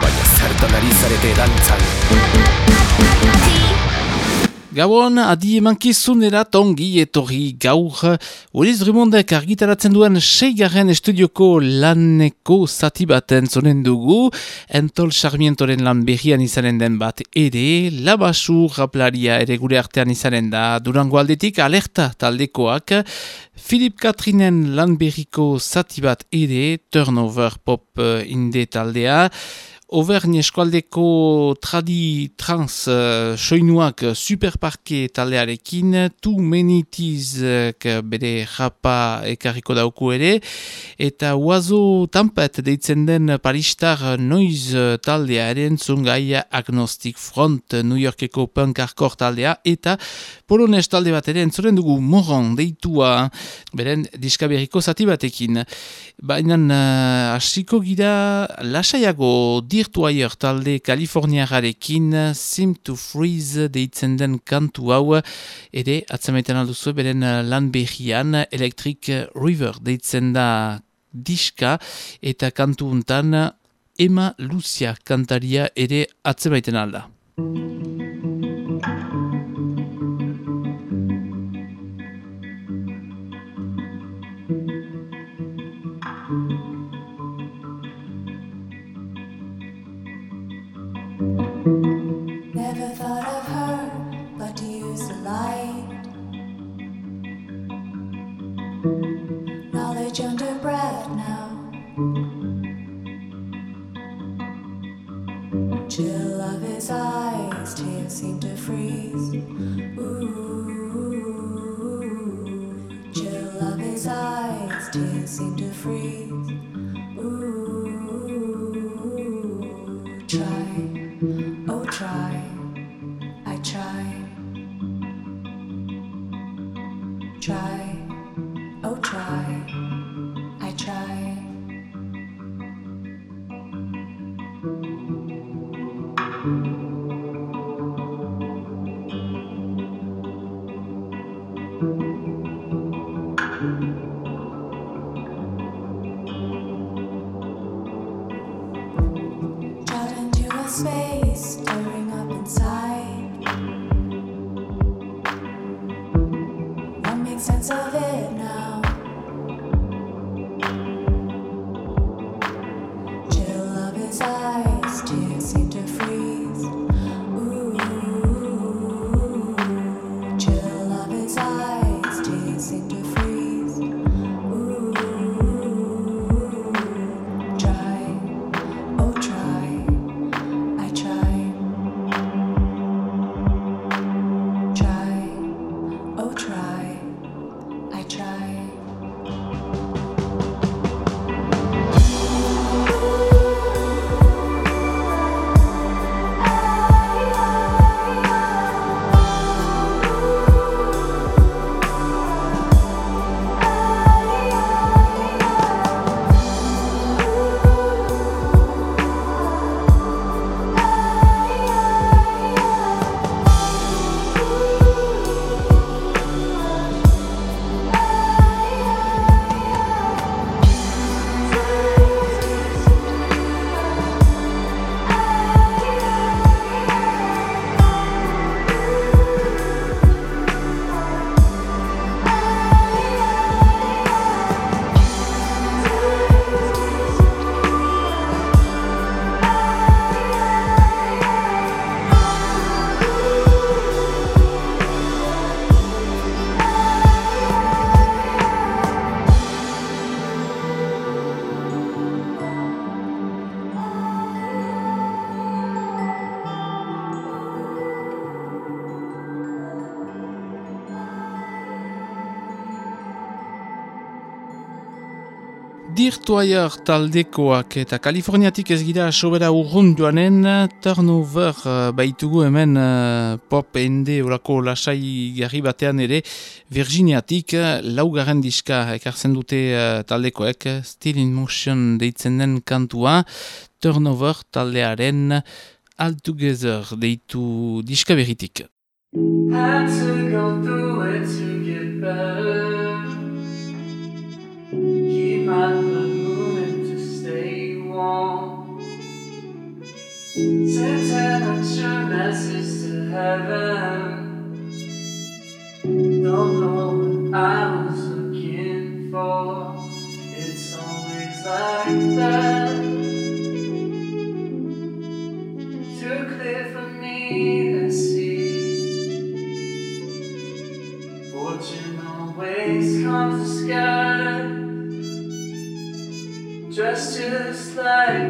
Vaya cerdo nariz, haré de danza. Gabon, adi emankizunera tongi etorri gaur. Uliz Rimondek argitaratzen duen seigarren estudioko laneko zati baten zonen dugu. Entol Sarmientoren lan berrian izanen den bat ere, labasu raplaria ere gure artean izanen da. Durango aldetik alerta taldekoak. Filip Katrinen lan berriko zati bat ere, turnover pop eh, inde taldea. Auvergne eskualdeko tradi trans uh, soinuak superparke taldearekin, tu menitizek bere japa ekarriko dauku ere, eta oazo tampet deitzen den paristar noiz taldearen zungai agnostic front New Yorkeko punk hardcore taldea, eta polones talde bat ere entzoren dugu moron deitua beren diskaberiko zati batekin. Baina uh, hasiko gira lasaiago di Dirtwire talde Kaliforniagarekin Sim to Freeze deitzen den kantu hau ere atzamaiten alduzu beren lan behian Electric River deitzen da diska eta kantu untan Emma Lucia kantaria ere atzemaiten alda. Never thought of her, but use the light. Knowledge under breath now. Chill of his eyes, tears seem to freeze. Ooh, chill of his eyes, tears seem to freeze. Hotwire taldekoak eta Kaliforniatik ez gira sobera urrun joanen turnover eh, baitugu hemen eh, pop ende orako lasai garri batean ere Virginiatik eh, laugarren diska ekartzen dute taldekoek Still in Motion deitzen den kantua turnover taldearen All Together deitu diska berritik. Keep my Sending an your message to heaven. Don't know what I was looking for. It's always like that. Too clear for me to see. Fortune always comes to sky. Just just like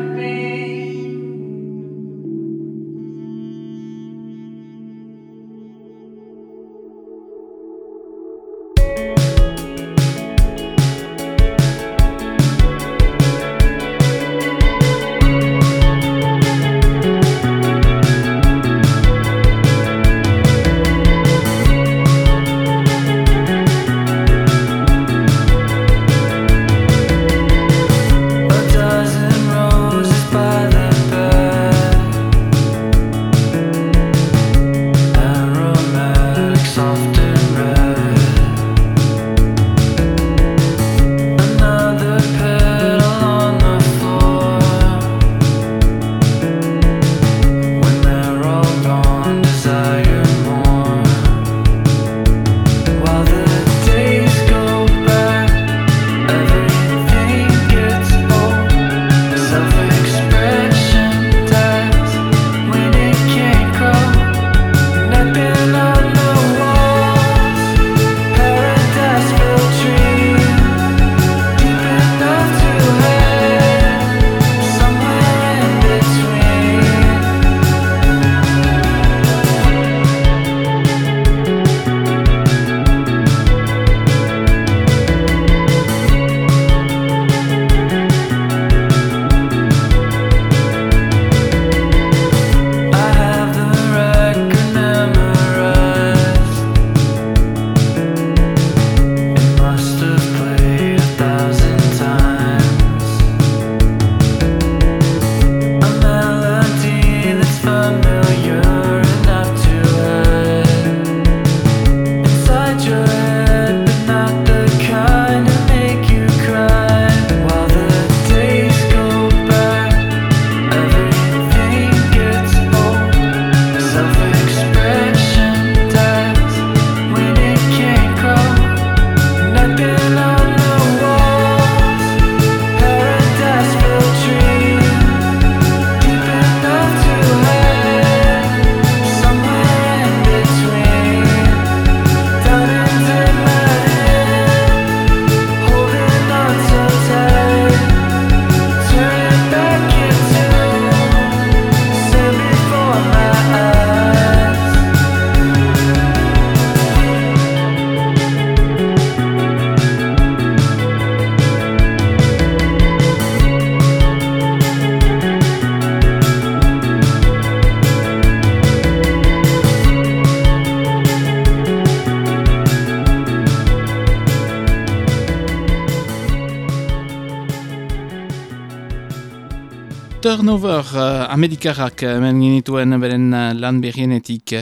Amerikarrak hemen genituen beren uh, lan berrienetik.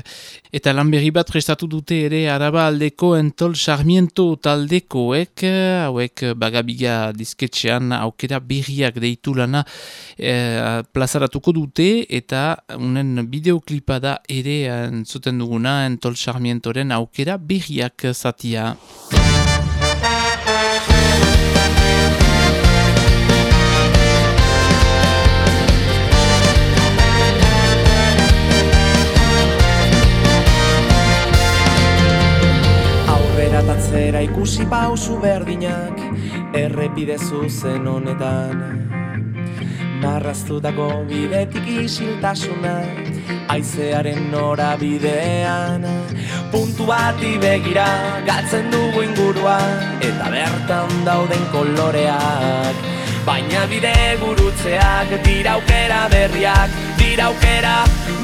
Eta lan berri bat prestatu dute ere araba aldeko entol sarmiento taldekoek, eh, hauek bagabiga disketxean aukera berriak deitu lana eh, plazaratuko dute eta unen bideoklipa da ere entzuten duguna entol sarmientoren aukera berriak zatia. Tatzera ikusi pausu berdinak Errepide zuzen honetan. Marraztutako bidetik isiltasuna Aizearen norabidean. Puntu bati begira galtzen dugu ingurua Eta bertan dauden koloreak. Baina bide gurutzeak dira aukera berriak Dira aukera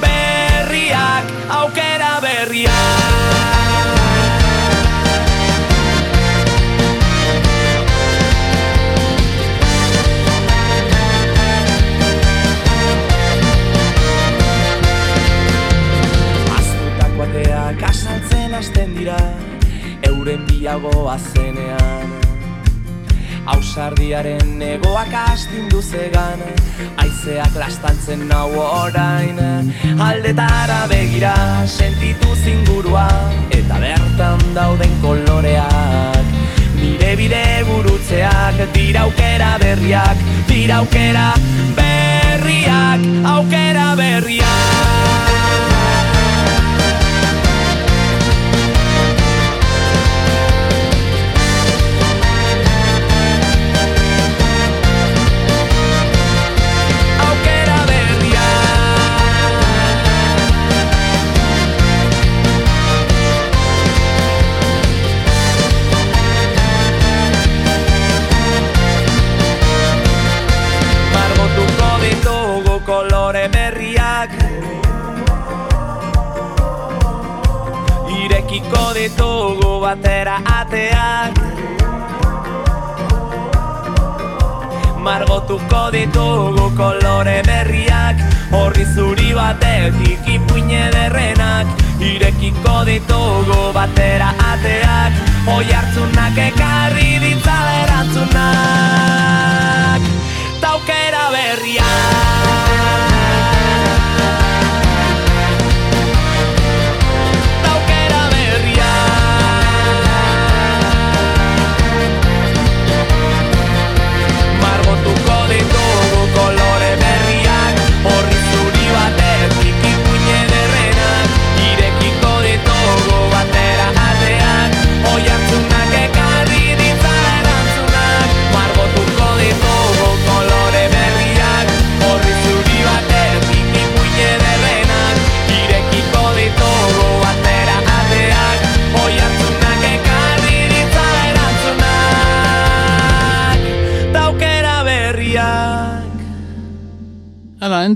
berriak Aukera berriak jendeak asaltzen hasten dira euren biago azenean Ausardiaren negoak astin duzegan Aizeak lastantzen nau orain. Aldetara begira sentitu zingurua Eta bertan dauden koloreak. Nire bide gurutzeak Dira aukera berriak Dira aukera berriak Aukera berriak. Ditugu batera ateak. Margotuko ditugu kolore berriak Horri zuri batetik ipuine derrenak Irekiko ditugu batera ateak Oi hartzunak ekarri ditzala erantzunak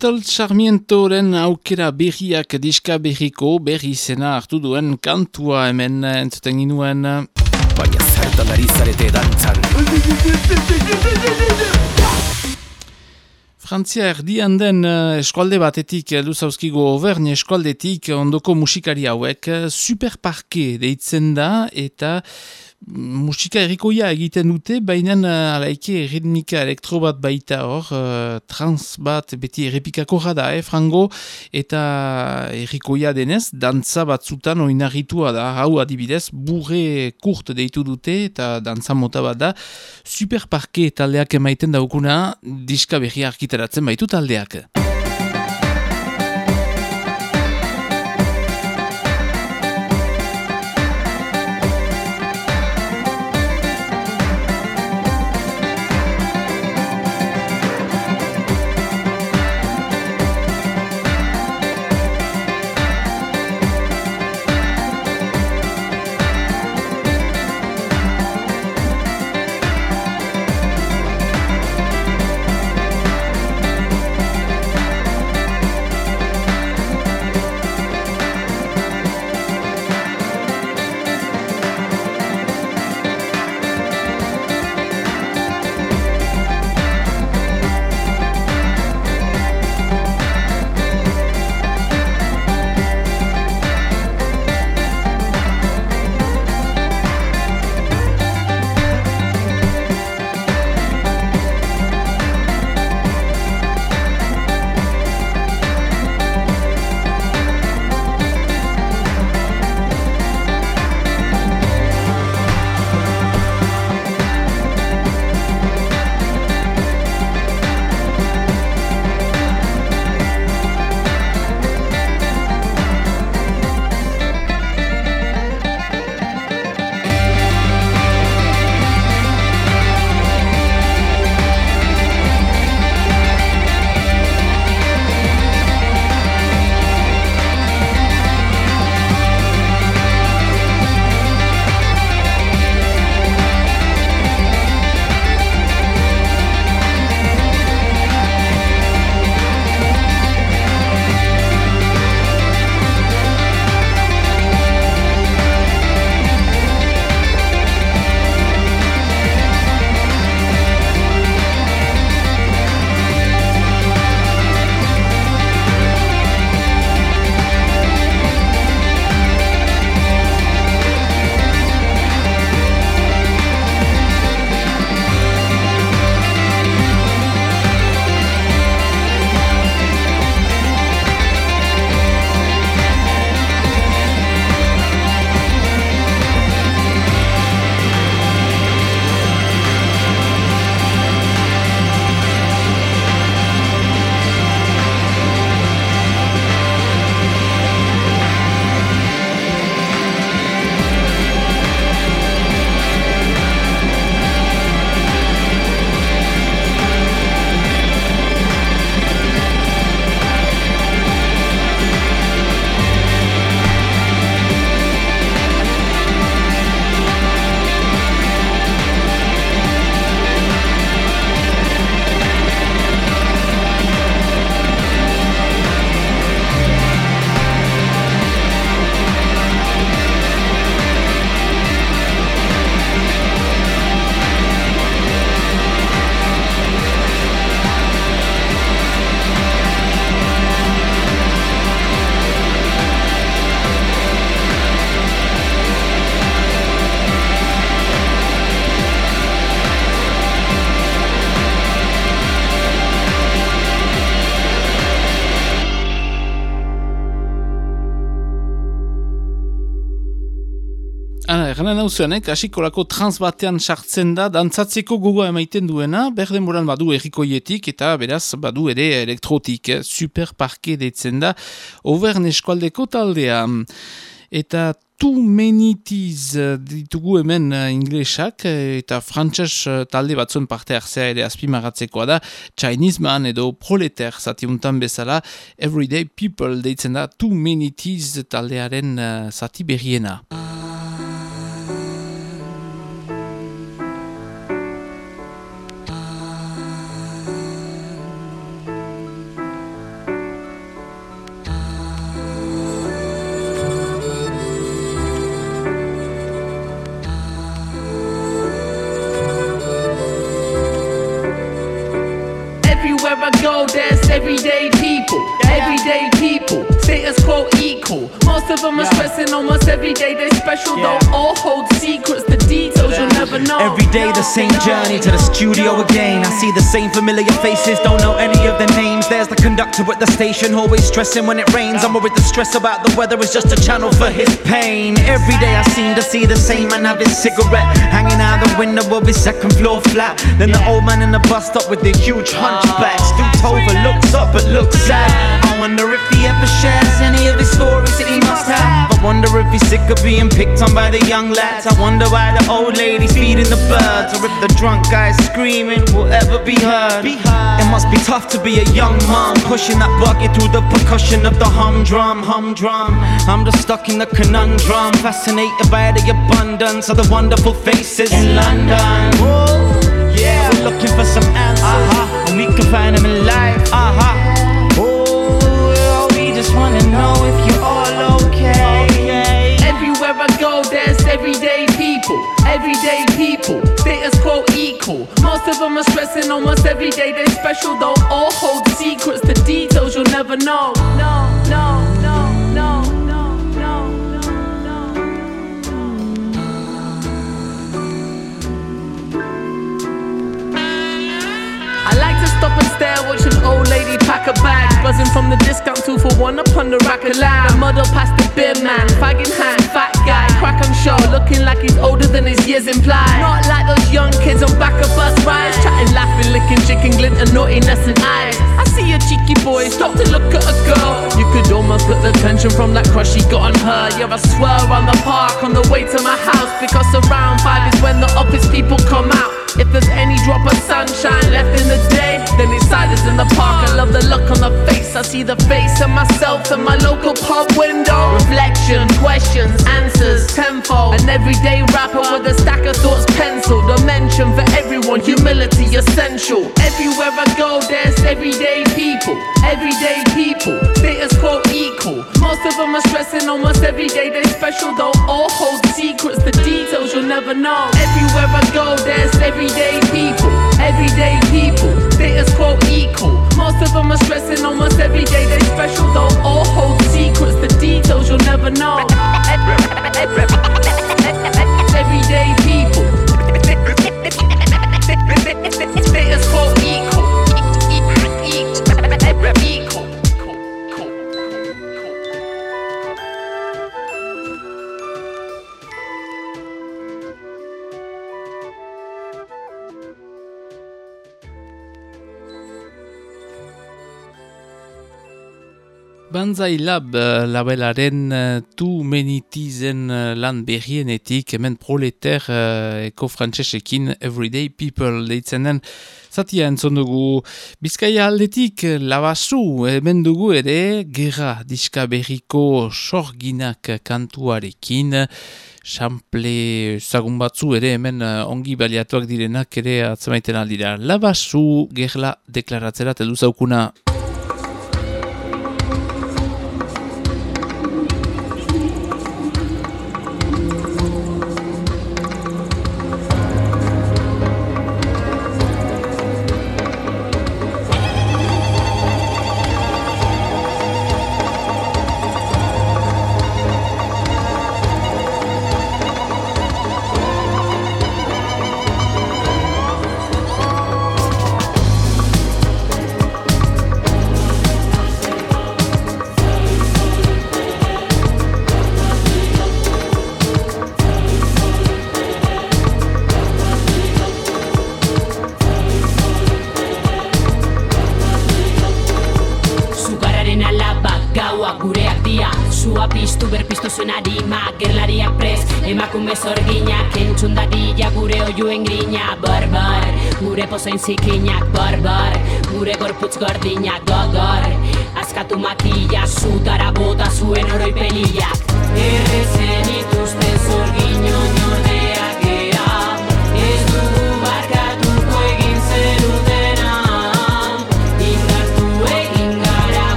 Hala, entel Sarmientoren aukera berriak diska berriko berri zena hartu duen kantua hemen entzuten ginuen. Baina zertan ari zarete dantzan Frantzia erdian den eh, eskualde batetik, heldu zauzkigo Auvergne eskualdetik ondoko musikari hauek eh, superparke deitzen da eta musika errikoia egiten dute, baina eh, alaike ritmika elektro bat baita hor, eh, trans bat beti errepikako da, eh, frango, eta errikoia denez, dantza batzutan oinarritua da, hau adibidez, burre kurt deitu dute, eta dantza mota bat da, superparke taldeak emaiten daukuna, diska berri arkitaratzen baitu taldeak. Eh? kasikolako trans batean sartzen da, dantzatzeko gogoa emaiten duena, berden moran badu errikoietik eta beraz badu ere elektrotik, eh? super parke deitzen da, overn eskualdeko taldea. Eta Too Many Teas ditugu hemen uh, inglesak eta frantses uh, talde batzuen parte hartzea ere azpimaratzekoa da Chinese Man edo Proletar zatiuntan bezala Everyday People deitzen da Teas taldearen uh, zati berriena. Same journey to the studio again. I see the same familiar faces, don't know any of their names. There's the conductor at the station, always stressing when it rains. I'm worried the stress about the weather is just a channel for his pain. Every day I seem to see the same man have his cigarette hanging out the window of his second floor flat. Then the old man in the bus stop with the huge hunchback. Stooped over, looks up but looks sad. I wonder if he ever shares any of his stories that he must have. I wonder if he's sick of being picked on by the young lads. I wonder why the old lady's feeding the birds, or if the drunk guy's screaming will ever be heard. It must be tough to be a young mom, pushing that bucket through the percussion of the humdrum, humdrum. I'm just stuck in the conundrum, fascinated by the abundance of the wonderful faces in London. Yeah, we're looking for some answers, uh-huh. and we can find them in life. Uh-huh. Know if you're all okay. Everywhere I go, there's everyday people. Everyday people, status quo equal. Most of them are stressing almost every day. They're special, don't all hold secrets. The details you'll never know. No, no, no, no, lady pack a bag. Buzzing from the discount two for one upon the rack lamb. The muddle past the beer man, fagging hand, fat guy, crack on show, looking like he's older than his years imply. Not like those young kids on back of bus rides, chatting, laughing, licking chicken glint and naughtiness in eyes. I see a cheeky boy stop to look at a girl. You could almost put the tension from that crush he got on her. Yeah, I swear on the park on the way to my house because around five is when the office people come out. If there's any drop of sunshine left in the day, then it's silence in the park. I love the look on the face. I see the face of myself in my local pub window. Reflection, questions, answers, tenfold. An everyday rapper with a stack of thoughts penciled. A mention for everyone, humility essential. Everywhere I go, there's everyday people. Everyday people, status quo equal. Most of them are stressing almost every day. They special, don't all hold secrets. The details you'll never know. Everywhere I go, there's everyday people. Everyday people, status quo equal. Most of them are stressing almost every day. They special, don't all hold secrets. The details you'll never know. Everyday Banzai Lab uh, labelaren uh, tu menitizen uh, lan berrienetik hemen proleter uh, eko frantsesekin Everyday People deitzen den zatia entzon dugu Bizkaia aldetik uh, labasu hemen dugu ere gerra diska berriko sorginak kantuarekin Sample zagun batzu ere hemen uh, ongi baliatuak direnak ere atzemaiten aldira. Labasu gerla deklaratzera teldu zaukuna.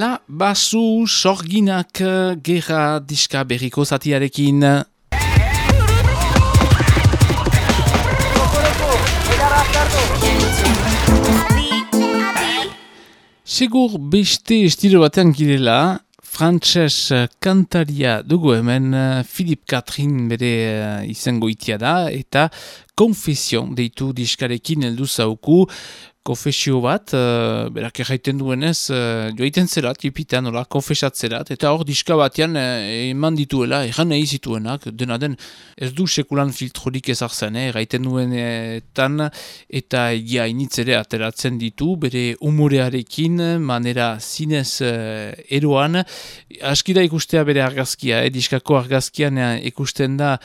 La basu sorginak gerra diska berriko zatiarekin. Segur beste estilo batean girela, frantses eh, kantaria dugu hemen Philip Catherine bere eh, izango itia da, eta konfesion deitu diskarekin heldu zauku, konfesio bat, uh, berak erraiten duenez, uh, joaiten zela, tipitan, nola, konfesatzerat, eta hor diska batean uh, eman dituela, erran nahi zituenak, dena den, ez du sekulan filtrorik ezartzen, eh, erraiten duenetan, eta egia initz ere ateratzen ditu, bere umorearekin, manera zinez uh, eroan, aski da ikustea bere argazkia, eh, diskako argazkian eh, ikusten da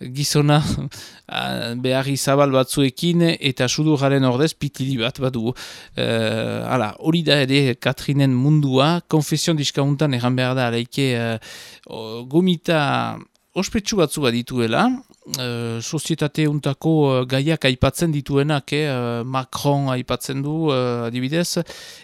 gizona ah, beharri zabal batzuekin eta sudurraren ordez pitili bat badu. Uh, hala, hori da ere Katrinen mundua, konfesion diskauntan erran behar da, araike uh, gomita ospetsu batzu bat dituela, uh, sozietate untako uh, gaiak aipatzen dituenak, eh, uh, Macron aipatzen du, uh, adibidez,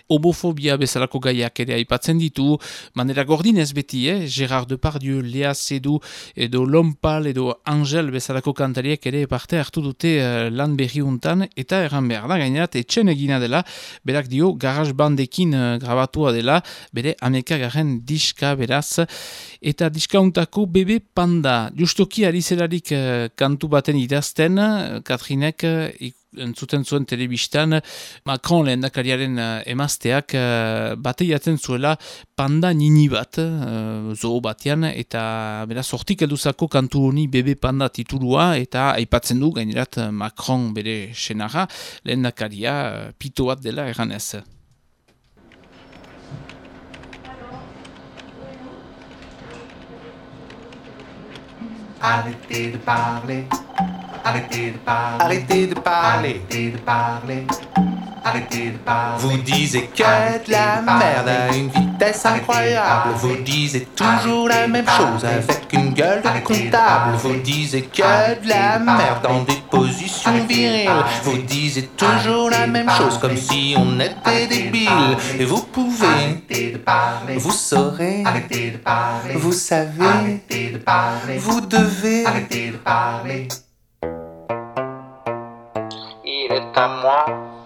homofobia bezalako gaiak ere aipatzen ditu, manera gordinez beti, eh, Gerard Depardieu, Lea Seydoux, edo Lompal edo Angel bezalako kantariek ere parte hartu dute uh, lan berri untan, eta erran behar da, gainerat, etxen egina dela, berak dio, garage bandekin uh, grabatua dela, bere amekagaren diska beraz, eta diskauntako bebe panda. Justoki ari zelarik uh, kantu baten idazten, Katrinek ik- entzuten zuen telebistan, Macron lehendakariaren uh, emazteak uh, bateiatzen zuela panda nini bat, zoo batean, eta beraz sortik elduzako kantu honi bebe panda titulua, eta aipatzen du gainerat Macron bere senara, lehendakaria uh, pito bat dela erranez. Arrêtez de parler. Arrêtez de parler. Arrêtez de parler. Arrêtez de parler. Vous disiez que de la merde à une vitesse incroyable. Vous disiez toujours la même chose avec une gueule de comptable. Vous disiez que de la merde dans des positions viriles. Vous disiez toujours la même chose comme si on était débile. Et vous pouvez, vous saurez, vous savez, vous devez. Il est à moi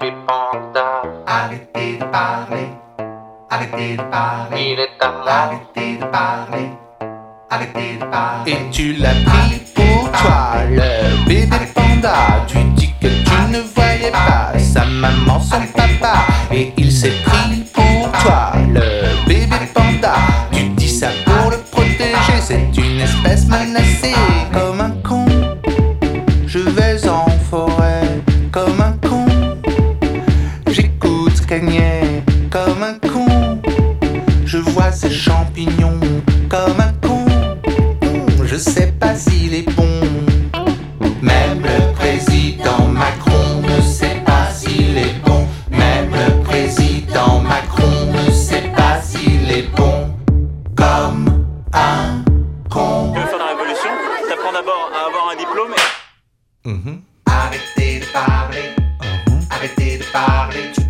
bébé panda. Arrêtez de parler, arrêtez de parler. Il est. Arrêtez de parler, arrêtez de parler. Et tu l'as pris pour toi, le bébé panda. Tu dis que tu ne voyais pas sa maman, son papa. Et il s'est pris pour toi, le bébé panda. Tu dis ça pour le protéger, c'est une espèce menacée. Comme un con, je vais ces champignons. Comme un con, je sais pas s'il est bon. Même le président Macron ne sait pas s'il est bon. Même le président Macron ne sait pas s'il est bon. Comme un con. Tu veux faire la révolution? T'apprends d'abord à avoir un diplôme Arrêtez de parler. Arrêtez de parler.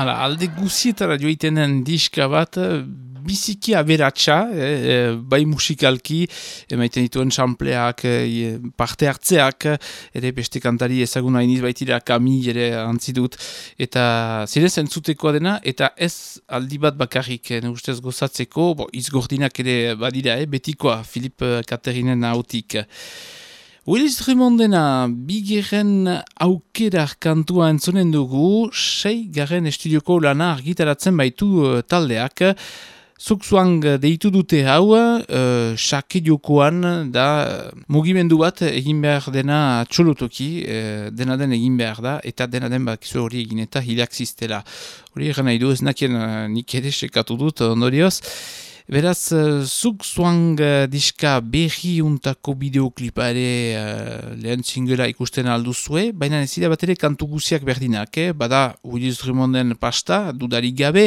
Hala, alde guzietara joiten den diska bat, eh, biziki aberatsa, eh, eh, bai musikalki, emaiten dituen sampleak, eh, parte hartzeak, ere beste kantari ezaguna iniz baitira kami ere antzi dut, eta zire zentzutekoa dena, eta ez aldi bat bakarrik, eh, ustez gozatzeko, bo, izgordinak ere badira, eh, betikoa, Filip eh, Katerinen hautik. Willis Drumondena bigeren aukerar kantua entzonen dugu, sei garen estudioko lana argitaratzen baitu uh, taldeak. Zukzuang deitu dute hau, uh, sake jokoan da uh, mugimendu bat egin behar dena txolotoki, uh, dena den egin behar da, eta dena den bakizu hori egin eta hilak ziztela. Hori egan nahi du ez nakien uh, nik ere sekatu dut ondorioz. Beraz, uh, zuk zuang uh, diska berri untako bideoklipa ere uh, lehen zingela ikusten alduzue, baina ez dira bat ere kantu guziak berdinak, eh? bada Willis Drummonden pasta, dudarik gabe,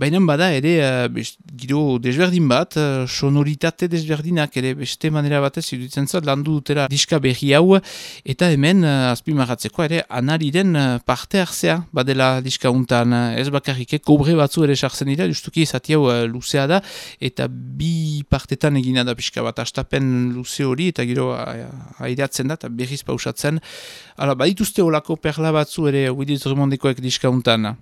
baina bada ere uh, giro desberdin bat, uh, sonoritate desberdinak ere beste manera batez iruditzen zat landu dutera diska berri hau, eta hemen uh, azpimarratzeko ere anariren uh, parte hartzea badela diska untan, ez bakarrik, eh? kobre batzu ere sartzen dira, justuki zati hau uh, luzea da, eta bi partetan egina da pixka bat astapen luze hori eta gero aireatzen da eta berriz pausatzen. Hala, badituzte olako perla batzu ere Willis Drummondekoek diskauntan.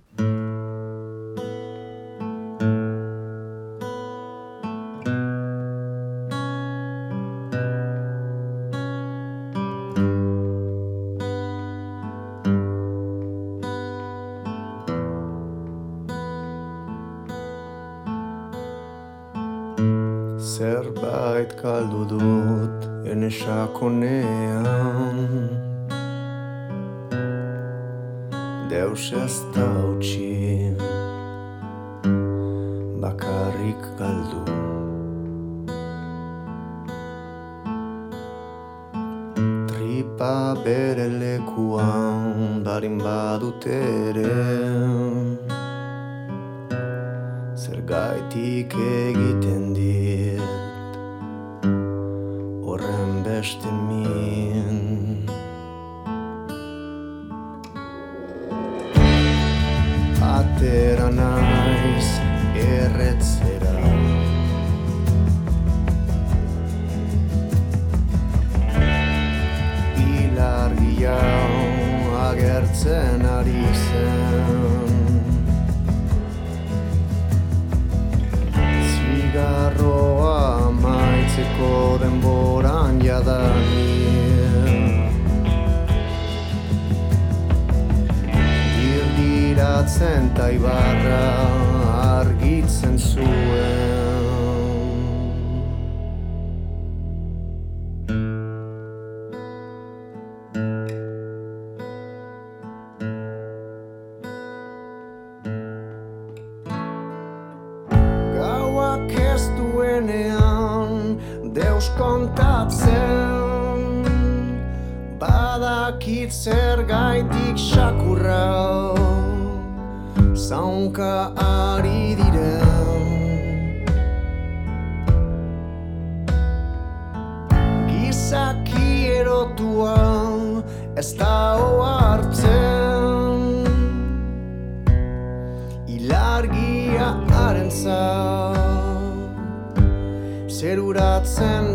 Zerbait kaldu dut enesakonean Deus ez da Bakarrik galdu Tripa bere lekuan Darin badut ere Zergaitik egiten dira disseste a. thoughts and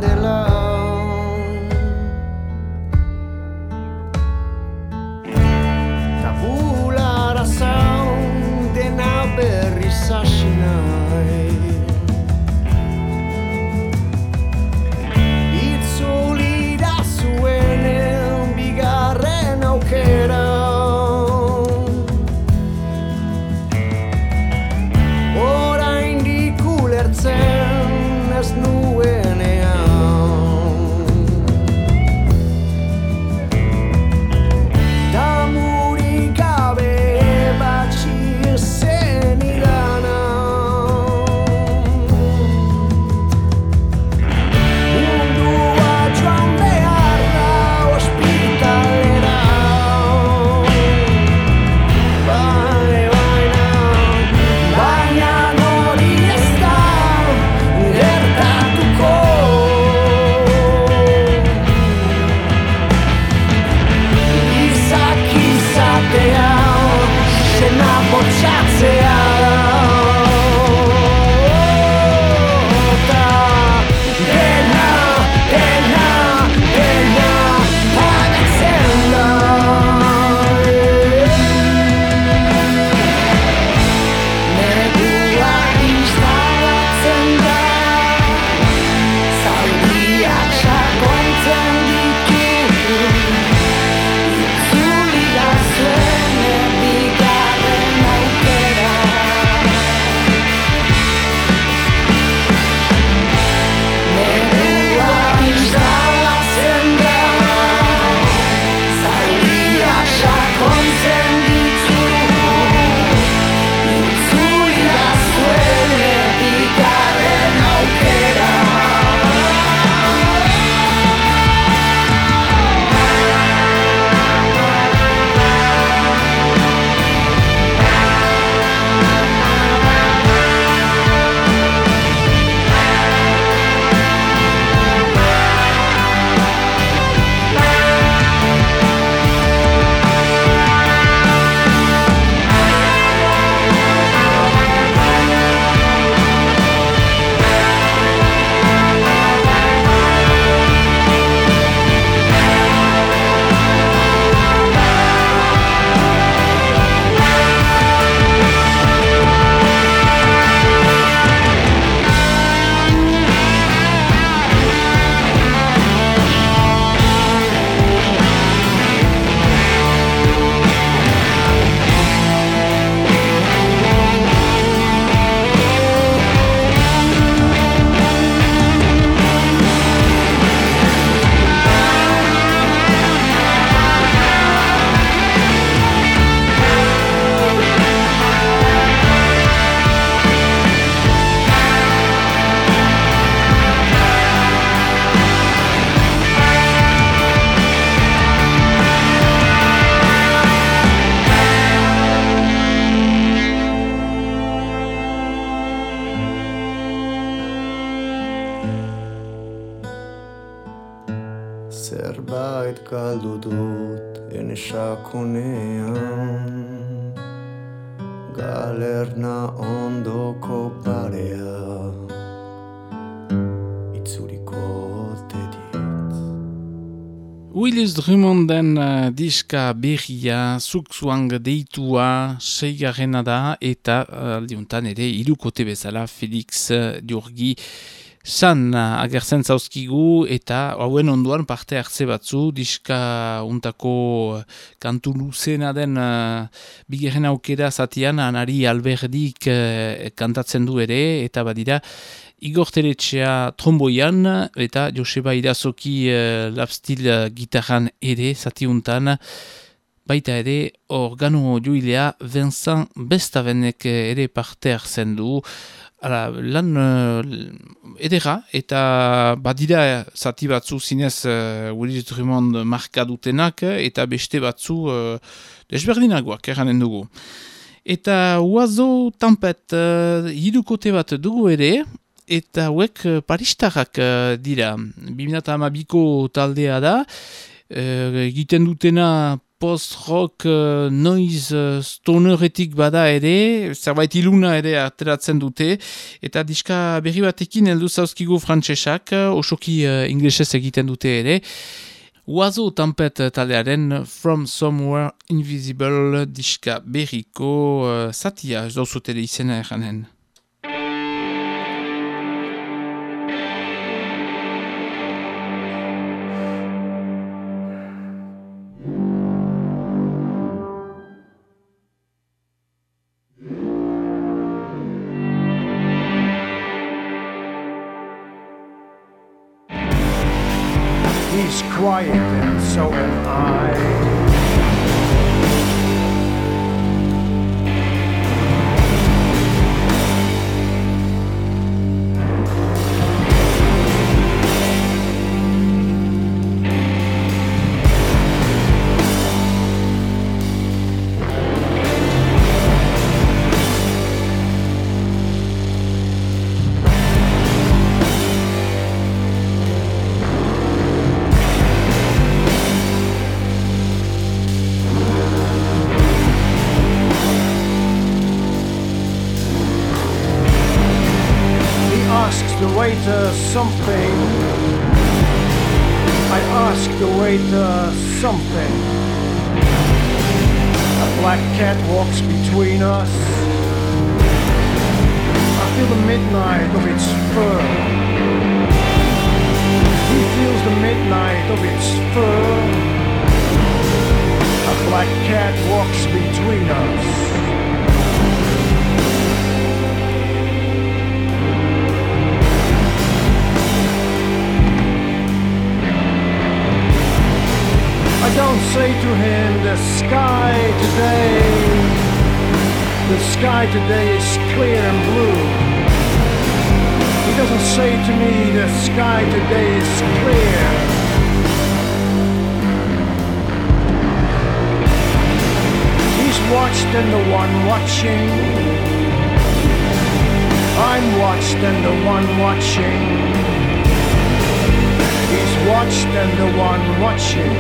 Galerna ondoko parea Itzuriko ote dit Willis Drummonden uh, diska berria, zukzuang deitua, seigarrena da, eta uh, aldiuntan ere, irukote bezala, Felix uh, Diurgi, San agertzen zauzkigu eta hauen onduan parte hartze batzu diska untako kantu luzena den uh, bigerren aukera zatian anari alberdik uh, kantatzen du ere eta badira Igor Teletxea tromboian eta Joseba Irazoki uh, lapstil uh, gitarran ere zatiuntan. Baita ere organo joilea Vincent Bestavenek ere parte hartzen du Hala, lan uh, edera eta badira zati batzu zinez uh, Willis Drummond marka dutenak eta beste batzu uh, desberdinagoak eranen dugu. Eta Oazo Tampet uh, hidukote bat dugu ere eta hauek uh, paristarrak uh, dira. 2008ko taldea da, uh, egiten dutena post-rock uh, noiz uh, stoneretik bada ere, zerbait iluna ere ateratzen dute, eta diska berri batekin heldu zauzkigu frantsesak, uh, osoki uh, inglesez egiten dute ere, Oazo tampet taldearen From Somewhere Invisible diska berriko uh, satia, ez dauzutele izena eranen. He's quiet and so am I. something. A black cat walks between us. Sky today is clear and blue. He doesn't say to me, the sky today is clear. He's watched and the one watching. I'm watched and the one watching. He's watched and the one watching.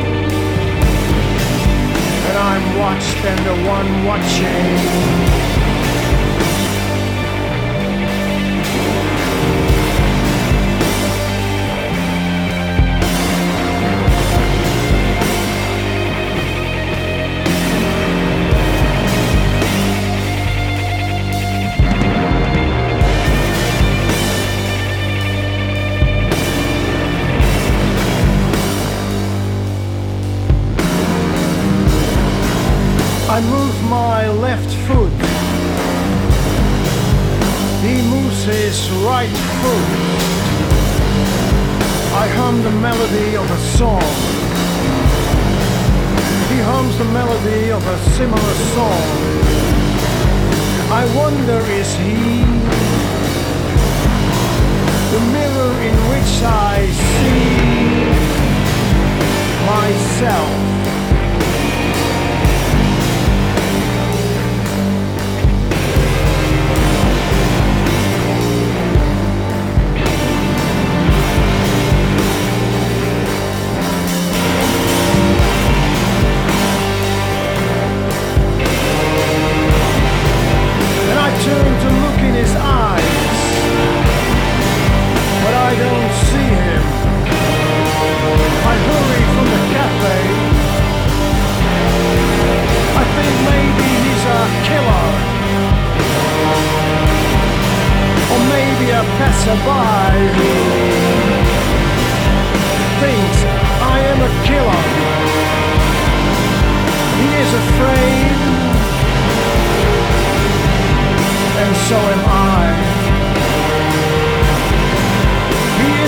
And I'm watched and the one watching.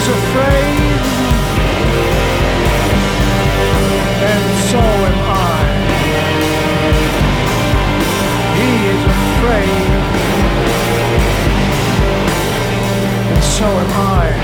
Is afraid, and so am I. He is afraid, and so am I.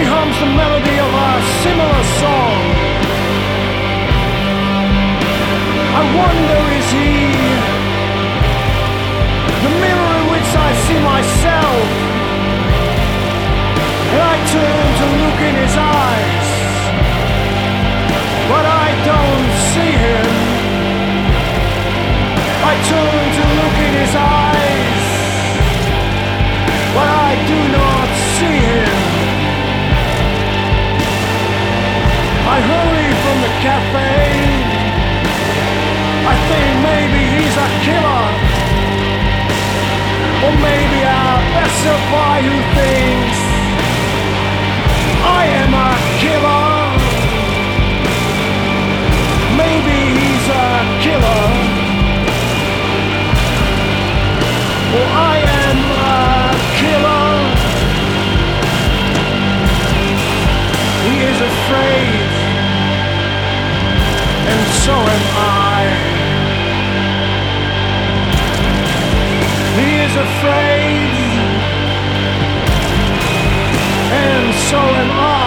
He hums the melody of a similar song. I wonder is he the mirror in which I see myself? And I turn to look in his eyes, but I don't see him. I turn to look in his eyes, hurry from the cafe. I think maybe he's a killer. Or maybe a passerby who thinks I am a killer. Maybe he's a killer. Or I am a killer. He is afraid. And so am I. He is afraid, and so am I.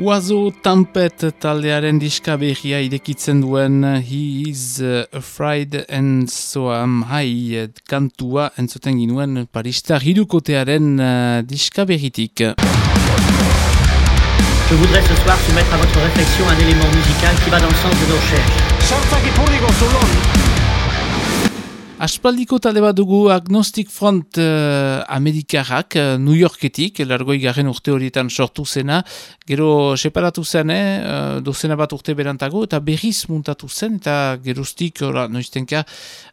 Oazo Tampet taldearen diska berria irekitzen duen He is uh, afraid and so am I kantua entzuten ginuen Paristar hirukotearen uh, diska berritik. Je voudrais ce soir soumettre à votre réflexion un élément musical qui va dans le sens de nos recherches. Aspaldiko talde bat dugu Agnostic Front uh, Amerikarrak, uh, New Yorketik, largoi garen urte horietan sortu zena, gero separatu zen, eh, uh, dozena bat urte berantago, eta berriz muntatu zen, eta geruztik, ora, noiztenka,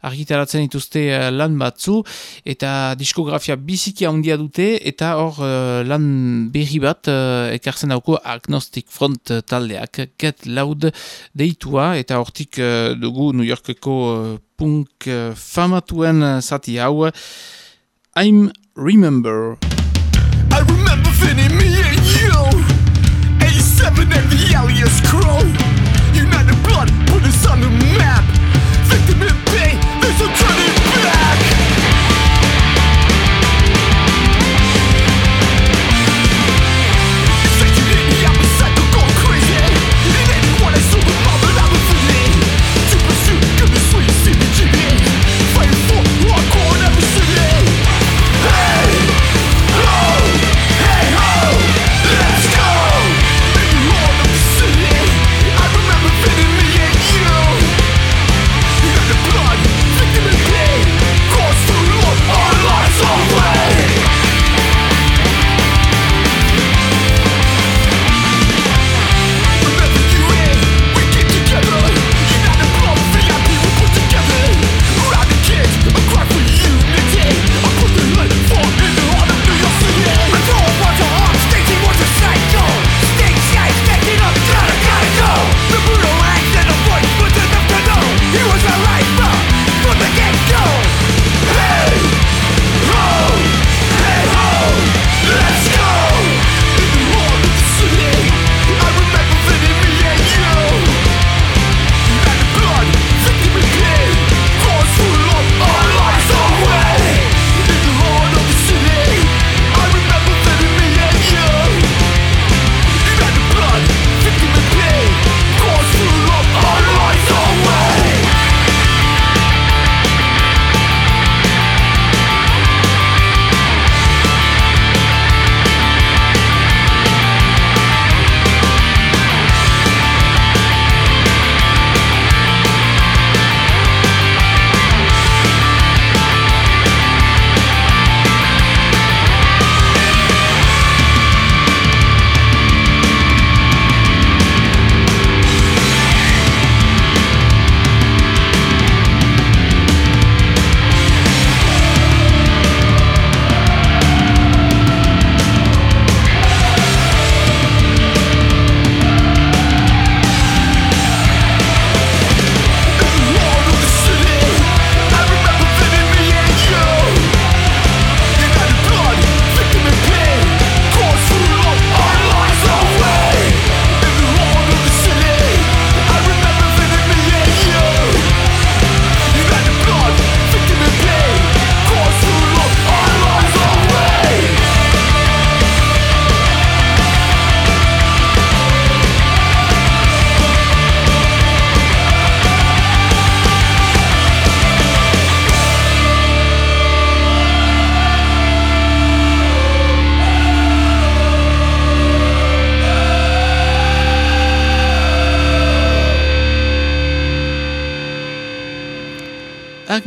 argitaratzen dituzte uh, lan batzu, eta diskografia biziki handia dute, eta hor uh, lan berri bat, uh, ekartzen dauko Agnostic Front taldeak, Get Loud deitua, eta hortik dugu New Yorkeko punk uh, famatuen zati hau I'm Remember. I remember fitting me and you. A7 and the alias crow. United blood put us on the map. Victim in pain, there's no turning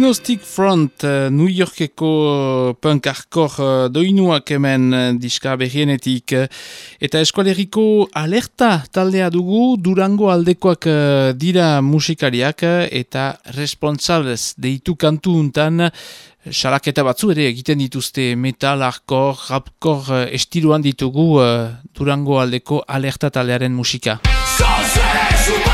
Agnostic Front, uh, New Yorkeko uh, punk hardcore uh, doinuak hemen diska berrienetik. Eta eskualeriko alerta taldea dugu, Durango aldekoak dira musikariak eta responsables deitu kantu untan salaketa batzu ere egiten dituzte metal, hardcore, rapcore uh, estiluan ditugu Durango aldeko alerta taldearen musika. Son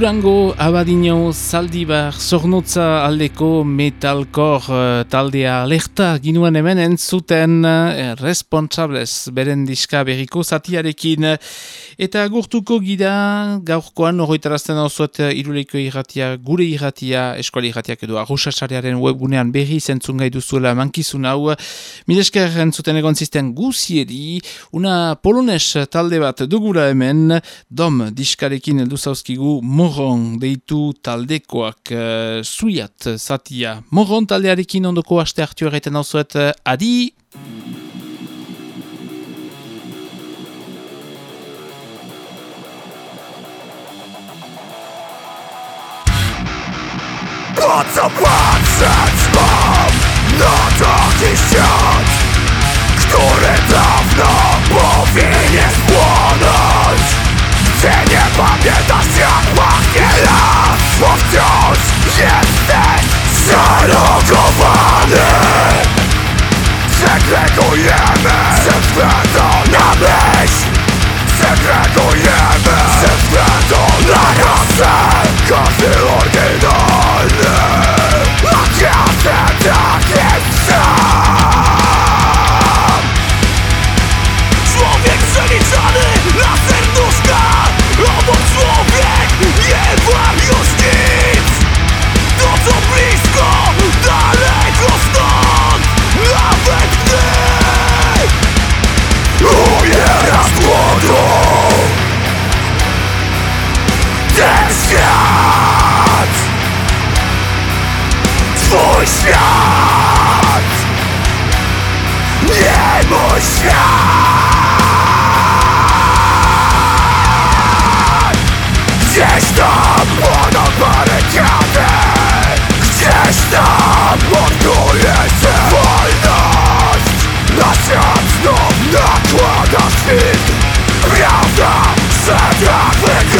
Durango Abadino Zaldibar Zornotza aldeko metalkor uh, taldea alerta ginuen hemen entzuten uh, responsables beren diska berriko zatiarekin. Eta gurtuko gira gaurkoan horretarazten hau zuet iruleiko irratia, gure irratia eskuali irratiak edo arrosasarearen webgunean berri zentzun gai duzuela mankizun hau. Milesker entzuten egon zisten guzieri una polones talde bat dugula hemen dom diskarekin eldu zauzkigu Moron deitu taldekoak uh, zuiat zatia. Moron taldearekin ondoko aste hartu erraiten hau zuet, uh, adi! Patrzę, patrzeć mam na taki świat wciąż jesteś zalogowany. Segregujemy. Ze względu na myśl Segregujemy. Ze względu na rasę. Każdy oryginalny świat. Nie mój świat. Gdzieś tam ponad barykady. Gdzieś tam odkuje się wolność. Na świat znów nakłada świt. Prawda, że tak wygodniej